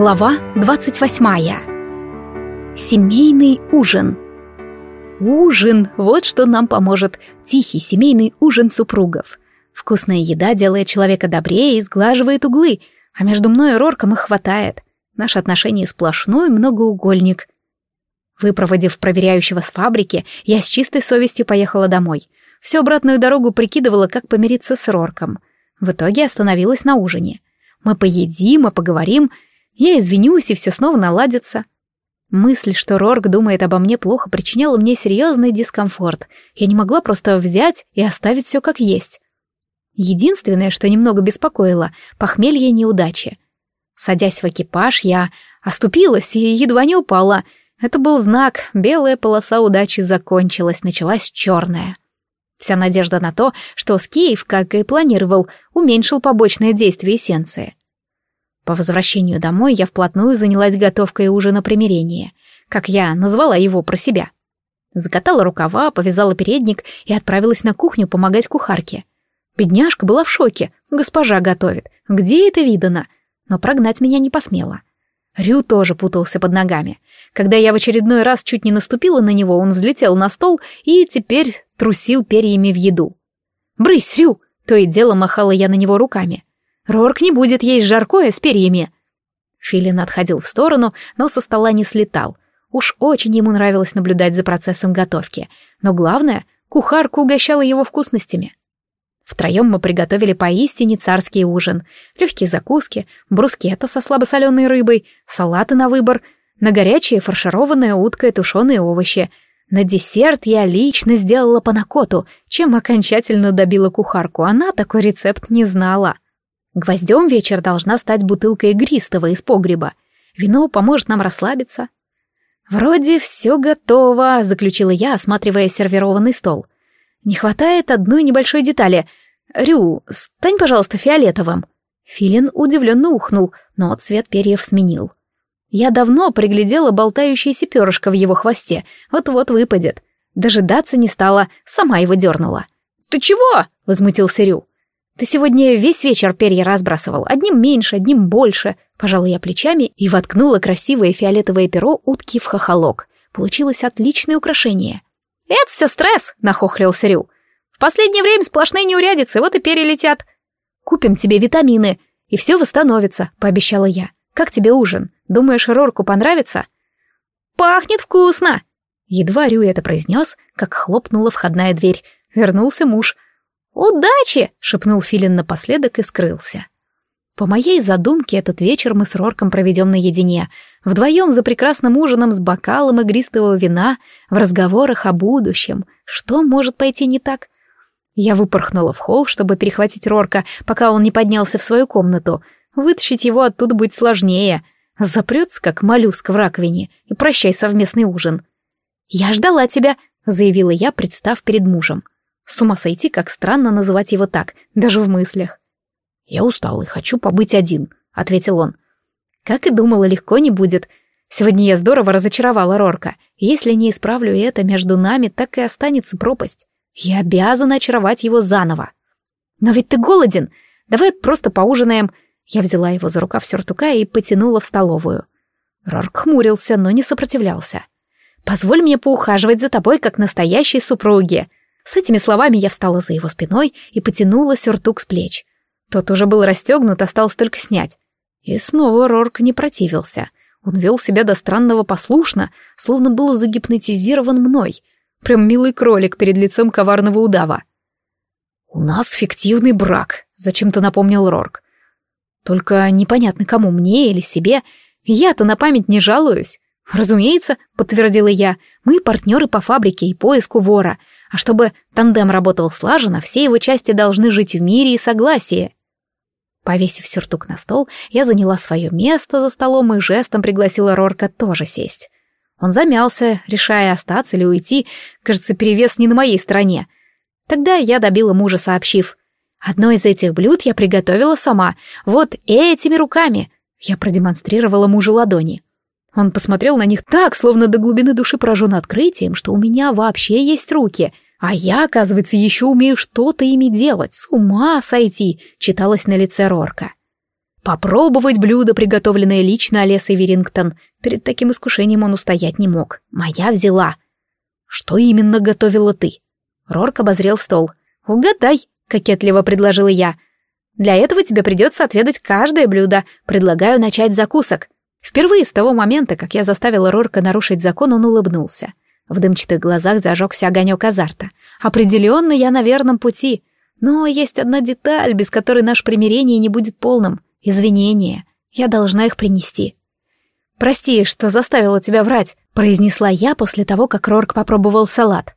Глава 28. Семейный ужин. Ужин — вот что нам поможет. Тихий семейный ужин супругов. Вкусная еда делает человека добрее и сглаживает углы, а между мной и Рорком их хватает. Наши отношения сплошной многоугольник. Выпроводив проверяющего с фабрики, я с чистой совестью поехала домой. Всю обратную дорогу прикидывала, как помириться с Рорком. В итоге остановилась на ужине. Мы поедим и поговорим — я извинюсь, и все снова наладится. Мысль, что Рорк думает обо мне плохо, причиняла мне серьезный дискомфорт. Я не могла просто взять и оставить все как есть. Единственное, что немного беспокоило — похмелье неудачи. Садясь в экипаж, я оступилась и едва не упала. Это был знак, белая полоса удачи закончилась, началась черная. Вся надежда на то, что Скеев, как и планировал, уменьшил побочное действие эссенции. По возвращению домой я вплотную занялась готовкой ужина примирения, как я назвала его про себя. Закатала рукава, повязала передник и отправилась на кухню помогать кухарке. Бедняжка была в шоке. Госпожа готовит. Где это видано? Но прогнать меня не посмела. Рю тоже путался под ногами. Когда я в очередной раз чуть не наступила на него, он взлетел на стол и теперь трусил перьями в еду. «Брысь, Рю!» — то и дело махала я на него руками. Рорк не будет есть жаркое с перьями. Филин отходил в сторону, но со стола не слетал. Уж очень ему нравилось наблюдать за процессом готовки. Но главное, кухарка угощала его вкусностями. Втроем мы приготовили поистине царский ужин. Легкие закуски, брускета со слабосоленой рыбой, салаты на выбор, на горячее фаршированная утка и тушеные овощи. На десерт я лично сделала панакоту, чем окончательно добила кухарку. Она такой рецепт не знала. Гвоздем вечер должна стать бутылка игристого из погреба. Вино поможет нам расслабиться. «Вроде все готово», — заключила я, осматривая сервированный стол. «Не хватает одной небольшой детали. Рю, стань, пожалуйста, фиолетовым». Филин удивленно ухнул, но цвет перьев сменил. Я давно приглядела болтающееся перышко в его хвосте, вот-вот выпадет. Дожидаться не стала, сама его дернула. «Ты чего?» — возмутился Рю. Ты сегодня весь вечер перья разбрасывал, одним меньше, одним больше. Пожала я плечами и воткнула красивое фиолетовое перо утки в хохолок. Получилось отличное украшение. «Это все стресс», — нахохлился Рю. «В последнее время сплошные неурядицы, вот и перья летят». «Купим тебе витамины, и все восстановится», — пообещала я. «Как тебе ужин? Думаешь, Рорку понравится?» «Пахнет вкусно!» Едва Рю это произнес, как хлопнула входная дверь. Вернулся муж — «Удачи!» — шепнул Филин напоследок и скрылся. По моей задумке, этот вечер мы с Рорком проведем наедине, вдвоем за прекрасным ужином с бокалом игристого вина, в разговорах о будущем. Что может пойти не так? Я выпорхнула в холл, чтобы перехватить Рорка, пока он не поднялся в свою комнату. Вытащить его оттуда будет сложнее. Запрется, как моллюск в раковине, и прощай совместный ужин. «Я ждала тебя», — заявила я, представ перед мужем. С ума сойти, как странно называть его так, даже в мыслях. «Я устал и хочу побыть один», — ответил он. Как и думала, легко не будет. Сегодня я здорово разочаровала Рорка. Если не исправлю это, между нами так и останется пропасть. Я обязана очаровать его заново. «Но ведь ты голоден. Давай просто поужинаем». Я взяла его за рукав сюртука и потянула в столовую. Рорк хмурился, но не сопротивлялся. «Позволь мне поухаживать за тобой, как настоящей супруги», с этими словами я встала за его спиной и потянула сюртук с плеч. Тот уже был расстегнут, осталось только снять. И снова Рорк не противился. Он вел себя до странного послушно, словно был загипнотизирован мной. Прям милый кролик перед лицом коварного удава. «У нас фиктивный брак», — зачем-то напомнил Рорк. «Только непонятно, кому, мне или себе. Я-то на память не жалуюсь». «Разумеется», — подтвердила я, — «мы партнеры по фабрике и поиску вора, а чтобы тандем работал слаженно, все его части должны жить в мире и согласии. Повесив сюртук на стол, я заняла свое место за столом и жестом пригласила Рорка тоже сесть. Он замялся, решая остаться или уйти. Кажется, перевес не на моей стороне. Тогда я добила мужа, сообщив. «Одно из этих блюд я приготовила сама. Вот этими руками». Я продемонстрировала мужу ладони. Он посмотрел на них так, словно до глубины души поражен открытием, что у меня вообще есть руки, а я, оказывается, еще умею что-то ими делать. С ума сойти, читалось на лице Рорка. Попробовать блюдо, приготовленное лично Олесой Верингтон. Перед таким искушением он устоять не мог. Моя взяла. Что именно готовила ты? Рорк обозрел стол. Угадай, кокетливо предложила я. Для этого тебе придется отведать каждое блюдо. Предлагаю начать закусок. Впервые с того момента, как я заставила Рорка нарушить закон, он улыбнулся. В дымчатых глазах зажегся огонек азарта. Определенно я на верном пути. Но есть одна деталь, без которой наше примирение не будет полным. Извинения. Я должна их принести. «Прости, что заставила тебя врать», — произнесла я после того, как Рорк попробовал салат.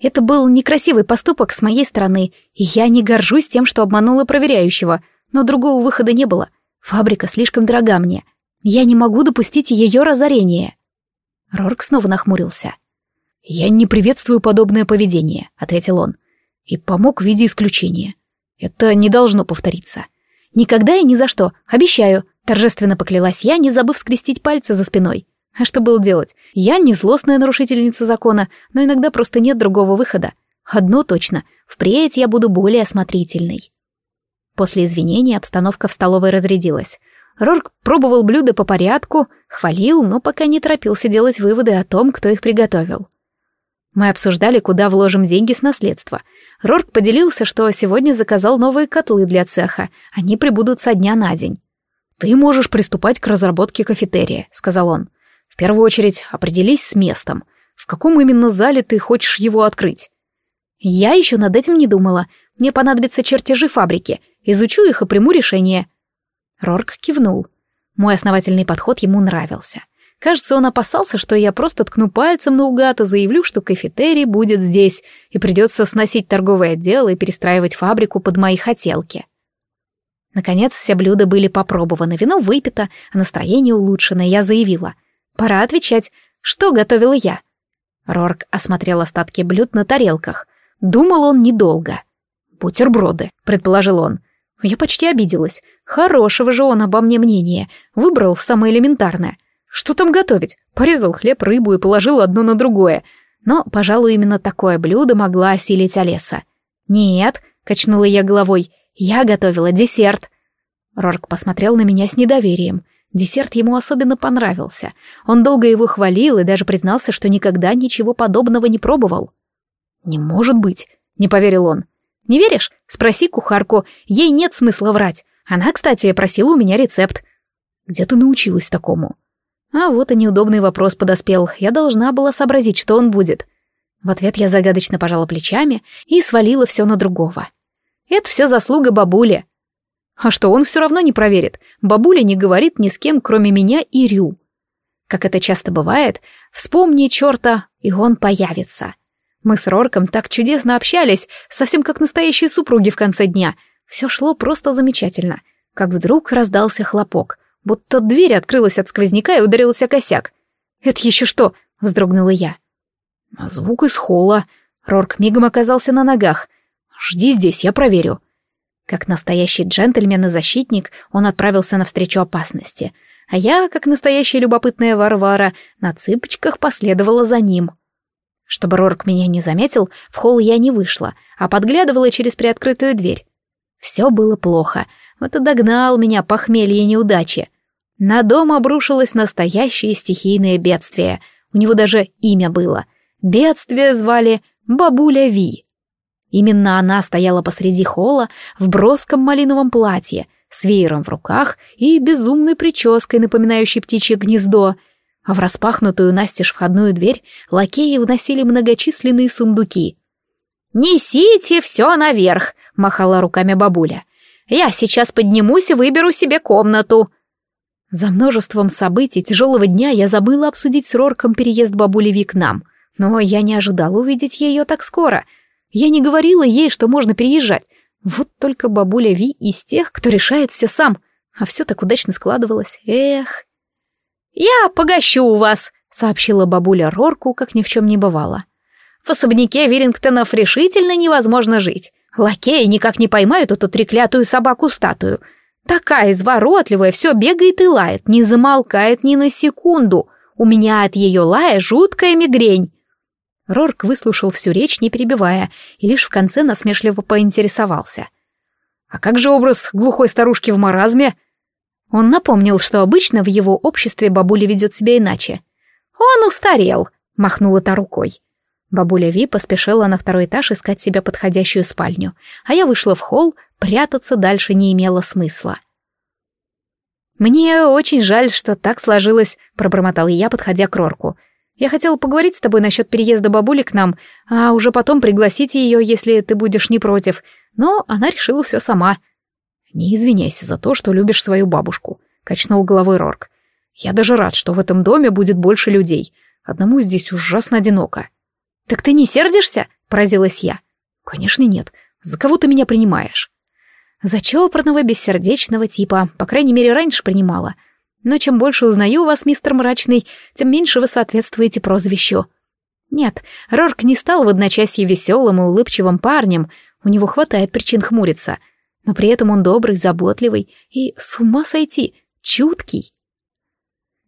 «Это был некрасивый поступок с моей стороны, и я не горжусь тем, что обманула проверяющего, но другого выхода не было. Фабрика слишком дорога мне. Я не могу допустить ее разорения». Рорк снова нахмурился. «Я не приветствую подобное поведение», — ответил он, — «и помог в виде исключения. Это не должно повториться. Никогда и ни за что, обещаю», — торжественно поклялась я, не забыв скрестить пальцы за спиной. А что было делать? Я не злостная нарушительница закона, но иногда просто нет другого выхода. Одно точно, впредь я буду более осмотрительной. После извинений обстановка в столовой разрядилась. Рорк пробовал блюда по порядку, хвалил, но пока не торопился делать выводы о том, кто их приготовил. Мы обсуждали, куда вложим деньги с наследства. Рорк поделился, что сегодня заказал новые котлы для цеха. Они прибудут со дня на день. «Ты можешь приступать к разработке кафетерия», — сказал он. «В первую очередь определись с местом. В каком именно зале ты хочешь его открыть?» «Я еще над этим не думала. Мне понадобятся чертежи фабрики. Изучу их и приму решение». Рорк кивнул. Мой основательный подход ему нравился. Кажется, он опасался, что я просто ткну пальцем наугад и заявлю, что кафетерий будет здесь, и придется сносить торговый отдел и перестраивать фабрику под мои хотелки. Наконец, все блюда были попробованы, вино выпито, а настроение улучшено, я заявила. Пора отвечать, что готовила я. Рорк осмотрел остатки блюд на тарелках. Думал он недолго. «Бутерброды», — предположил он. Я почти обиделась. Хорошего же он обо мне мнения. Выбрал самое элементарное — что там готовить? Порезал хлеб, рыбу и положил одно на другое. Но, пожалуй, именно такое блюдо могла осилить Олеса. «Нет», — качнула я головой, — «я готовила десерт». Рорк посмотрел на меня с недоверием. Десерт ему особенно понравился. Он долго его хвалил и даже признался, что никогда ничего подобного не пробовал. «Не может быть», — не поверил он. «Не веришь? Спроси кухарку. Ей нет смысла врать. Она, кстати, просила у меня рецепт». «Где ты научилась такому?» А вот и неудобный вопрос подоспел. Я должна была сообразить, что он будет. В ответ я загадочно пожала плечами и свалила все на другого. Это все заслуга бабули. А что, он все равно не проверит. Бабуля не говорит ни с кем, кроме меня и Рю. Как это часто бывает, вспомни черта, и он появится. Мы с Рорком так чудесно общались, совсем как настоящие супруги в конце дня. Все шло просто замечательно. Как вдруг раздался хлопок — будто дверь открылась от сквозняка и ударился косяк. «Это еще что?» — вздрогнула я. «Звук из холла». Рорк мигом оказался на ногах. «Жди здесь, я проверю». Как настоящий джентльмен и защитник, он отправился навстречу опасности, а я, как настоящая любопытная Варвара, на цыпочках последовала за ним. Чтобы Рорк меня не заметил, в холл я не вышла, а подглядывала через приоткрытую дверь. Все было плохо, вот и догнал меня похмелье и неудачи. На дом обрушилось настоящее стихийное бедствие. У него даже имя было. Бедствие звали Бабуля Ви. Именно она стояла посреди холла в броском малиновом платье, с веером в руках и безумной прической, напоминающей птичье гнездо, а в распахнутую настежь входную дверь лакеи вносили многочисленные сундуки. «Несите все наверх!» — махала руками бабуля. «Я сейчас поднимусь и выберу себе комнату!» За множеством событий тяжелого дня я забыла обсудить с Рорком переезд бабули Ви к нам, но я не ожидала увидеть ее так скоро. Я не говорила ей, что можно переезжать. Вот только бабуля Ви из тех, кто решает все сам, а все так удачно складывалось. Эх. «Я погощу у вас», — сообщила бабуля Рорку, как ни в чем не бывало. «В особняке Вирингтонов решительно невозможно жить. Лакеи никак не поймают эту треклятую собаку-статую». Такая изворотливая, все бегает и лает, не замолкает ни на секунду. У меня от ее лая жуткая мигрень. Рорк выслушал всю речь, не перебивая, и лишь в конце насмешливо поинтересовался. «А как же образ глухой старушки в маразме?» Он напомнил, что обычно в его обществе бабуля ведет себя иначе. «Он устарел», — махнула та рукой. Бабуля Ви поспешила на второй этаж искать себе подходящую спальню, а я вышла в холл, прятаться дальше не имело смысла. «Мне очень жаль, что так сложилось», — пробормотал я, подходя к Рорку. «Я хотела поговорить с тобой насчет переезда бабули к нам, а уже потом пригласить ее, если ты будешь не против, но она решила все сама». «Не извиняйся за то, что любишь свою бабушку», — качнул головой Рорк. «Я даже рад, что в этом доме будет больше людей. Одному здесь ужасно одиноко». «Так ты не сердишься?» — поразилась я. «Конечно нет. За кого ты меня принимаешь?» За чопорного, бессердечного типа, по крайней мере, раньше принимала. Но чем больше узнаю вас, мистер Мрачный, тем меньше вы соответствуете прозвищу. Нет, Рорк не стал в одночасье веселым и улыбчивым парнем, у него хватает причин хмуриться, но при этом он добрый, заботливый и, с ума сойти, чуткий.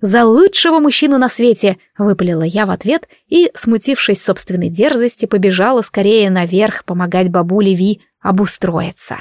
«За лучшего мужчину на свете!» — выпалила я в ответ и, смутившись собственной дерзости, побежала скорее наверх помогать бабуле Ви обустроиться.